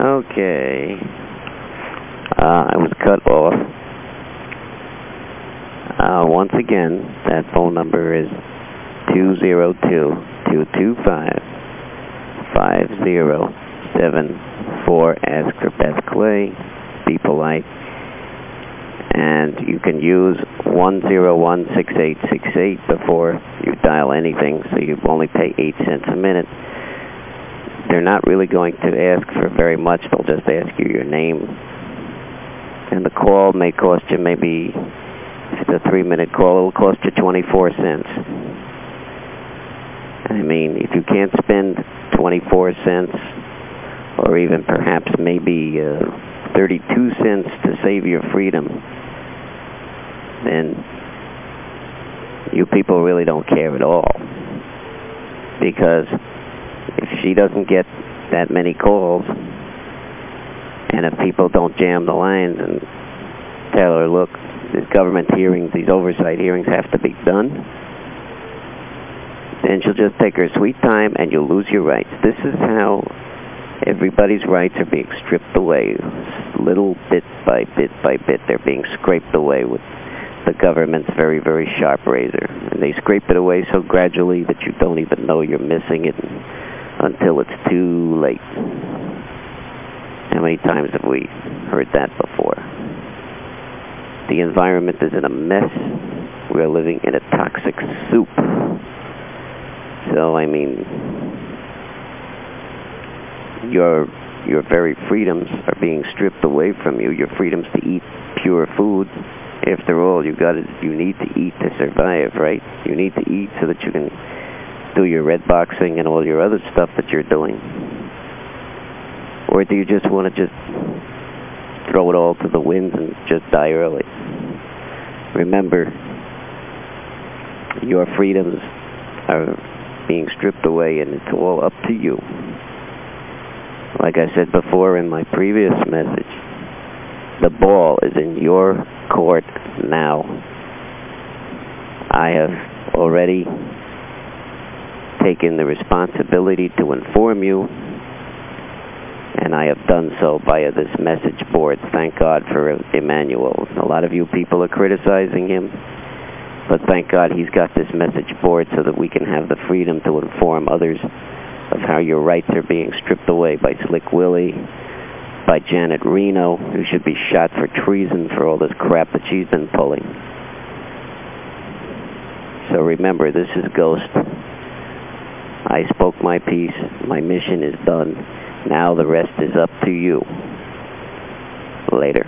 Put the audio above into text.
Okay. Uh, I was cut off. Uh, once again, that phone number is 202-225-5074. Ask for Beth Clay. Be polite. And you can use 1016868 before you dial anything, so you only pay 8 cents a minute. They're not really going to ask for very much. They'll just ask you your name. And the call may cost you maybe, if it's a three-minute call, it'll cost you 24 cents. I mean, if you can't spend 24 cents, or even perhaps maybe uh, 32 cents to save your freedom, then you people really don't care at all. Because if she doesn't get that many calls, and if people don't jam the lines and tell her, look, these government hearings, these oversight hearings have to be done, then she'll just take her sweet time and you'll lose your rights. This is how everybody's rights are being stripped away. Little bit by bit by bit, they're being scraped away with the government's very, very sharp razor. And they scrape it away so gradually that you don't even know you're missing it until it's too late. How many times have we heard that before? The environment is in a mess. We're living in a toxic soup. So, I mean, your, your very freedoms are being stripped away from you. Your freedoms to eat pure food. After all, you got you need to eat to survive, right? You need to eat so that you can do your red boxing and all your other stuff that you're doing. Or do you just want to just throw it all to the winds and just die early? Remember, your freedoms are being stripped away and it's all up to you. Like I said before in my previous message, the ball is in your court now. I have already taken the responsibility to inform you, and I have done so via this message board. Thank God for Emmanuel. A lot of you people are criticizing him, but thank God he's got this message board so that we can have the freedom to inform others of how your rights are being stripped away by Slick Willie, by Janet Reno, who should be shot for treason for all this crap that she's been pulling. So remember, this is Ghost. I spoke my piece. My mission is done. Now the rest is up to you. Later.